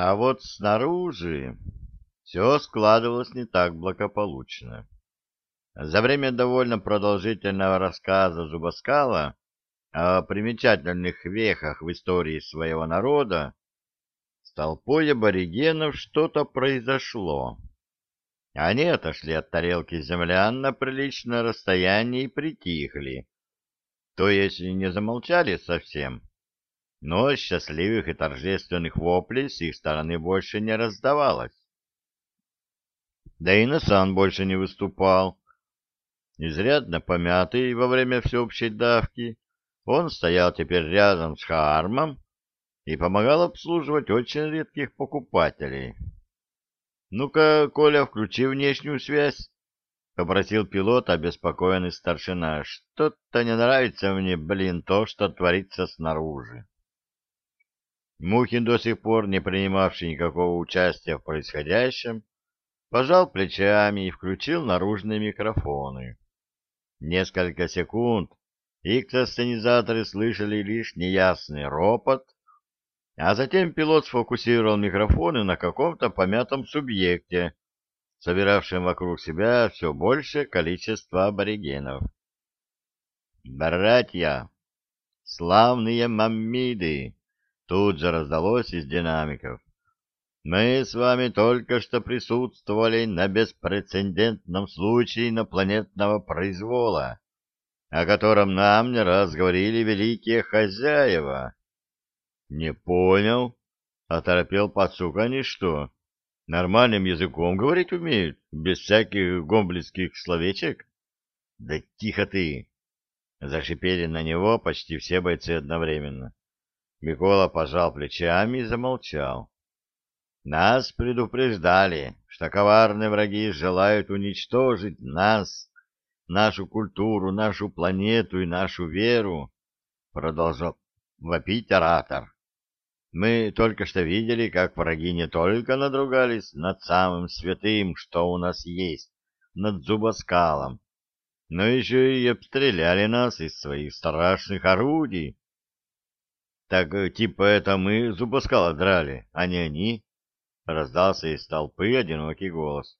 А вот снаружи все складывалось не так благополучно. За время довольно продолжительного рассказа Зубаскала о примечательных вехах в истории своего народа с толпой аборигенов что-то произошло. Они отошли от тарелки землян на приличное расстояние и притихли. То есть не замолчали совсем, но счастливых и торжественных воплей с их стороны больше не раздавалось. Да и Насан больше не выступал. Изрядно помятый во время всеобщей давки, он стоял теперь рядом с Хаармом и помогал обслуживать очень редких покупателей. «Ну-ка, Коля, включи внешнюю связь», — попросил пилот, обеспокоенный старшина. «Что-то не нравится мне, блин, то, что творится снаружи». Мухин, до сих пор не принимавший никакого участия в происходящем, пожал плечами и включил наружные микрофоны. Несколько секунд иксосценизаторы слышали лишь неясный ропот, а затем пилот сфокусировал микрофоны на каком-то помятом субъекте, собиравшем вокруг себя все большее количество аборигенов. «Братья! Славные маммиды!» Тут же раздалось из динамиков. Мы с вами только что присутствовали на беспрецедентном случае инопланетного произвола, о котором нам не раз говорили великие хозяева. — Не понял, — оторопел пацук, они что, нормальным языком говорить умеют, без всяких гомблицких словечек? — Да тихо ты! — зашипели на него почти все бойцы одновременно. Микола пожал плечами и замолчал. Нас предупреждали, что коварные враги желают уничтожить нас, нашу культуру, нашу планету и нашу веру, — продолжал вопить оратор. Мы только что видели, как враги не только надругались над самым святым, что у нас есть, над зубоскалом, но еще и обстреляли нас из своих страшных орудий. Так типа это мы зубоскала драли, а не они, — раздался из толпы одинокий голос.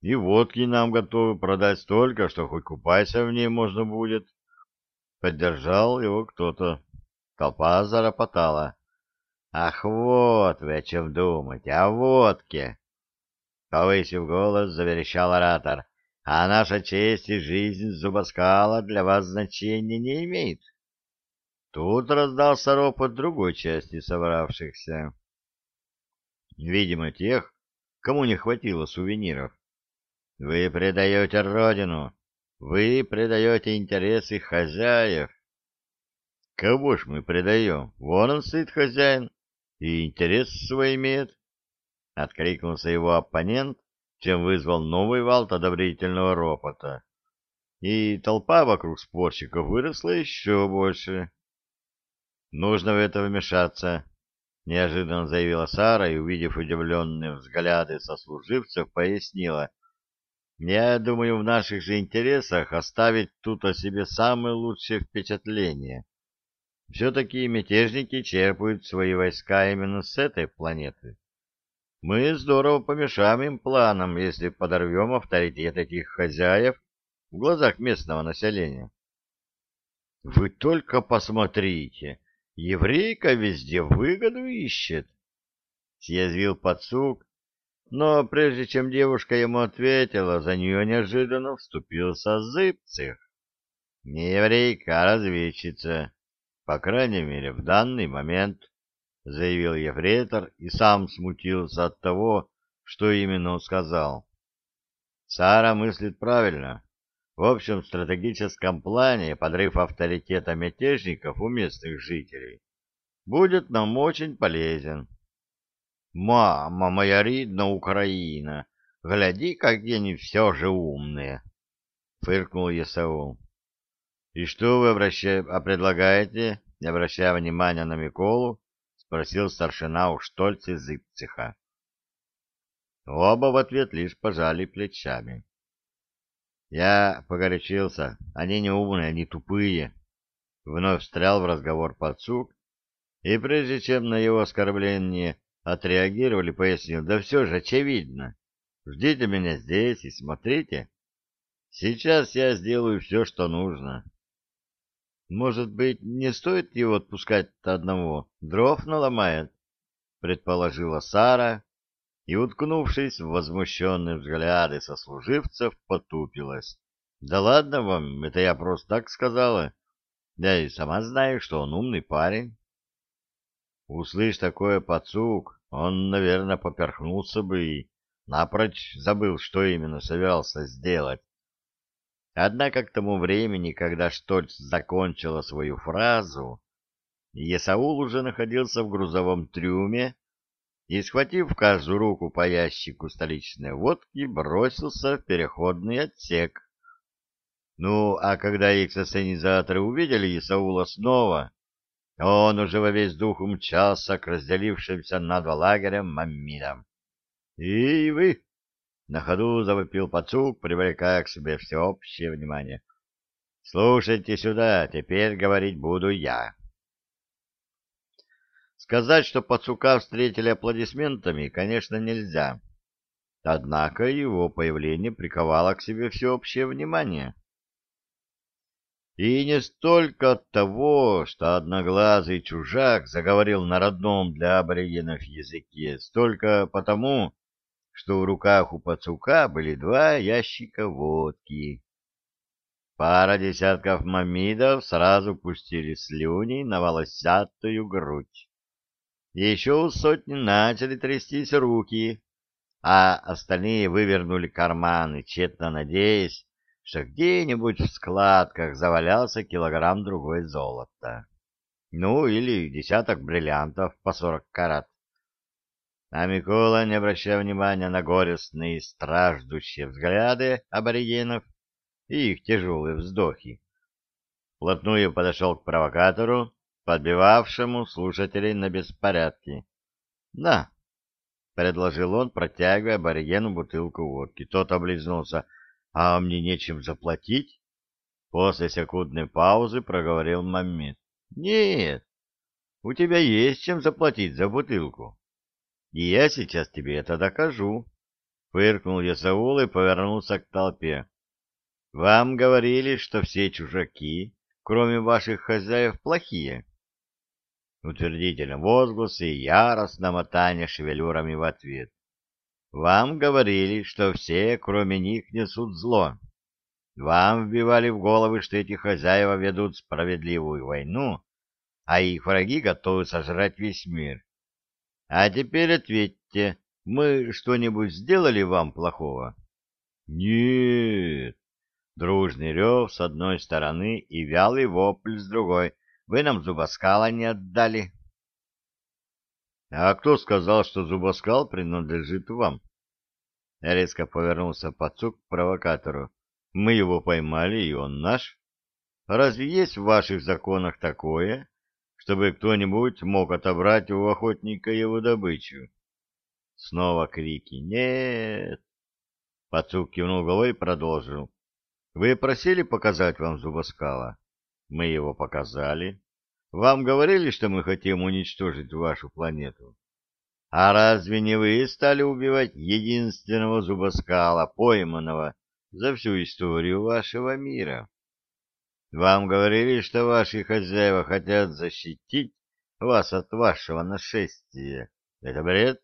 И водки нам готовы продать столько, что хоть купайся в ней можно будет. Поддержал его кто-то. Толпа заропотала. «Ах, вот вы о чем думаете, о водке!» Повысив голос, заверещал оратор. «А наша честь и жизнь зубоскала для вас значения не имеет». Тут раздался ропот другой части собравшихся. Видимо, тех, кому не хватило сувениров. «Вы предаете родину, вы предаете интересы хозяев». «Кого ж мы предаем? Вон он стоит хозяин, и интерес свой имеет, — откликнулся его оппонент, чем вызвал новый вал одобрительного ропота. И толпа вокруг спорщиков выросла еще больше. — Нужно в это вмешаться, — неожиданно заявила Сара и, увидев удивленные взгляды сослуживцев, пояснила. — Я думаю, в наших же интересах оставить тут о себе самое лучшее впечатление. Все-таки мятежники черпают свои войска именно с этой планеты. Мы здорово помешаем им планам, если подорвем авторитет этих хозяев в глазах местного населения. Вы только посмотрите, еврейка везде выгоду ищет, — съязвил подсук, но прежде чем девушка ему ответила, за нее неожиданно вступился Зыбцих. Не еврейка, а разведчица. По крайней мере, в данный момент, — заявил ефрейтор и сам смутился от того, что именно он сказал. Сара мыслит правильно. В общем стратегическом плане подрыв авторитета мятежников у местных жителей будет нам очень полезен. «Мама моя ридна Украина, гляди, какие они все же умные!» — фыркнул Есаул. И что вы обращая... а предлагаете, не обращая внимания на Миколу, спросил старшина у Штольца Зыбциха. Оба в ответ лишь пожали плечами. Я погорячился. Они не умные, они тупые. Вновь встрял в разговор подсук, и прежде чем на его оскорбление отреагировали, пояснил, да все же очевидно. Ждите меня здесь и смотрите. Сейчас я сделаю все, что нужно. Может быть, не стоит его отпускать одного? Дров наломает, предположила Сара и, уткнувшись в возмущенные взгляды сослуживцев, потупилась. Да ладно вам, это я просто так сказала. Я и сама знаю, что он умный парень. Услышь такое пацук, он, наверное, поперхнулся бы и напрочь забыл, что именно собирался сделать. Однако к тому времени, когда Штольц закончила свою фразу, Есаул уже находился в грузовом трюме и, схватив каждую руку по ящику столичной водки, бросился в переходный отсек. Ну, а когда их сценизаторы увидели Исаула снова, он уже во весь дух умчался к разделившимся на два лагеря маммидам. — И вы! — на ходу завопил пацук, привлекая к себе всеобщее внимание. — Слушайте сюда, теперь говорить буду я. Сказать, что пацука встретили аплодисментами, конечно, нельзя. Однако его появление приковало к себе всеобщее внимание. И не столько от того, что одноглазый чужак заговорил на родном для аборигенов языке, столько потому, что в руках у пацука были два ящика водки. Пара десятков мамидов сразу пустили слюни на волосатую грудь. Еще у сотни начали трястись руки, а остальные вывернули карманы, тщетно надеясь, что где-нибудь в складках завалялся килограмм другой золота. Ну, или десяток бриллиантов по сорок карат. А Микола, не обращая внимания на горестные страждущие взгляды аборигенов и их тяжелые вздохи, вплотную подошел к провокатору, подбивавшему слушателей на беспорядки. — Да, — предложил он, протягивая аборигену бутылку водки. Тот облизнулся. А мне нечем заплатить? После секундной паузы проговорил Мамед. Нет, у тебя есть чем заплатить за бутылку. И я сейчас тебе это докажу. Фыркнул Ясаул и повернулся к толпе. Вам говорили, что все чужаки, кроме ваших хозяев, плохие. Утвердительно возгласы и яростно мотание шевелюрами в ответ. Вам говорили, что все, кроме них, несут зло. Вам вбивали в головы, что эти хозяева ведут справедливую войну, а их враги готовы сожрать весь мир. А теперь ответьте, мы что-нибудь сделали вам плохого? Нет. Дружный рев с одной стороны и вялый вопль с другой. Вы нам зубоскала не отдали. А кто сказал, что зубоскал принадлежит вам? Резко повернулся пацук к провокатору. Мы его поймали, и он наш. Разве есть в ваших законах такое, чтобы кто-нибудь мог отобрать у охотника его добычу? Снова крики «Нет!». Пацук кивнул головой и продолжил. Вы просили показать вам зубоскала? Мы его показали. Вам говорили, что мы хотим уничтожить вашу планету? А разве не вы стали убивать единственного зубоскала, пойманного за всю историю вашего мира? Вам говорили, что ваши хозяева хотят защитить вас от вашего нашествия. Это бред?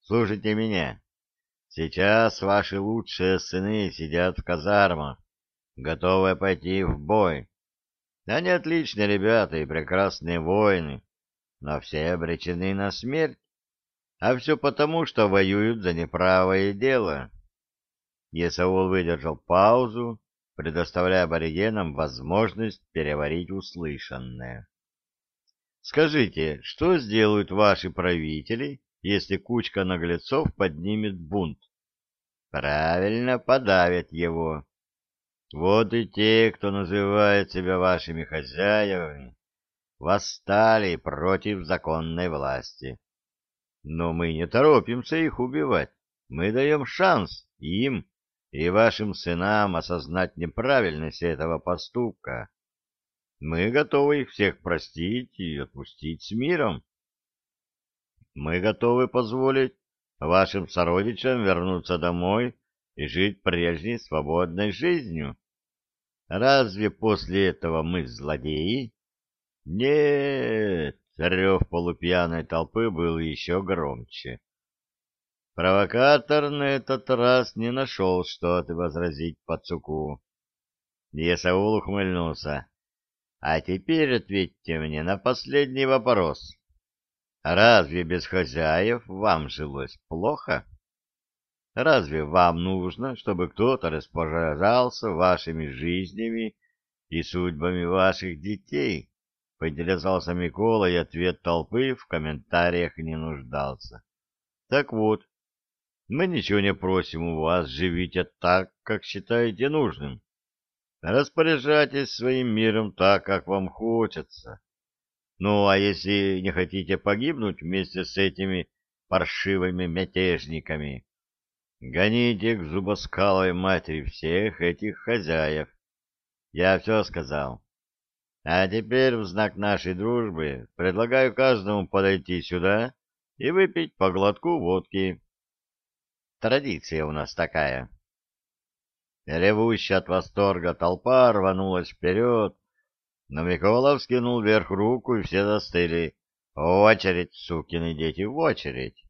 Слушайте меня. Сейчас ваши лучшие сыны сидят в казармах, готовые пойти в бой. Они отличные ребята и прекрасные воины, но все обречены на смерть. А все потому, что воюют за неправое дело. Есаул выдержал паузу, предоставляя аборигенам возможность переварить услышанное. Скажите, что сделают ваши правители, если кучка наглецов поднимет бунт? Правильно подавят его. Вот и те, кто называет себя вашими хозяевами, восстали против законной власти. Но мы не торопимся их убивать. Мы даем шанс им и вашим сынам осознать неправильность этого поступка. Мы готовы их всех простить и отпустить с миром. мы готовы позволить вашим сородичам вернуться домой и жить прежней свободной жизнью. Разве после этого мы злодеи? Нет, рев полупьяной толпы был еще громче. Провокатор на этот раз не нашел что-то возразить пацуку. Есаул ухмыльнулся. А теперь ответьте мне на последний вопрос. Разве без хозяев вам жилось плохо? Разве вам нужно, чтобы кто-то распоряжался вашими жизнями и судьбами ваших детей? Поинтересовался Микола, и ответ толпы в комментариях не нуждался. Так вот, мы ничего не просим у вас, живите так, как считаете нужным. Распоряжайтесь своим миром так, как вам хочется. Ну, а если не хотите погибнуть вместе с этими паршивыми мятежниками, гоните к зубоскалой матери всех этих хозяев. Я все сказал. А теперь в знак нашей дружбы предлагаю каждому подойти сюда и выпить по глотку водки. Традиция у нас такая. Ревущая от восторга толпа рванулась вперед, но Микола вскинул вверх руку, и все застыли. В очередь, сукины дети, в очередь.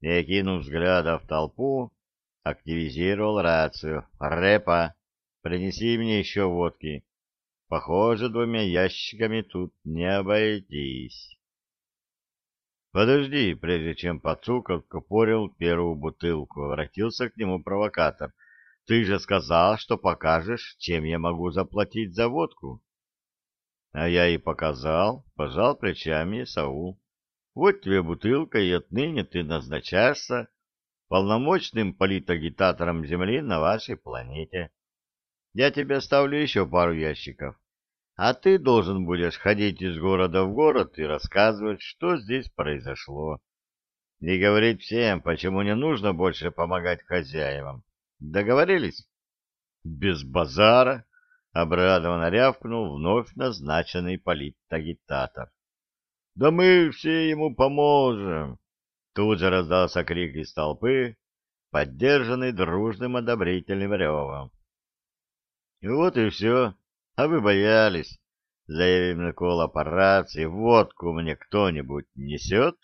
И, окинув взгляда в толпу, активизировал рацию. «Рэпа, принеси мне еще водки. Похоже, двумя ящиками тут не обойтись». «Подожди, прежде чем Пацук откупорил первую бутылку», — обратился к нему провокатор — ты же сказал, что покажешь, чем я могу заплатить за водку. А я и показал, пожал плечами Саул. Вот тебе бутылка, и отныне ты назначаешься полномочным политагитатором Земли на вашей планете. Я тебе оставлю еще пару ящиков, а ты должен будешь ходить из города в город и рассказывать, что здесь произошло, и говорить всем, почему не нужно больше помогать хозяевам. Договорились? Без базара, обрадованно рявкнул вновь назначенный политагитатор. Да мы все ему поможем. Тут же раздался крик из толпы, поддержанный дружным одобрительным ревом. Вот и все. А вы боялись, заявил Микола по рации, водку мне кто-нибудь несет?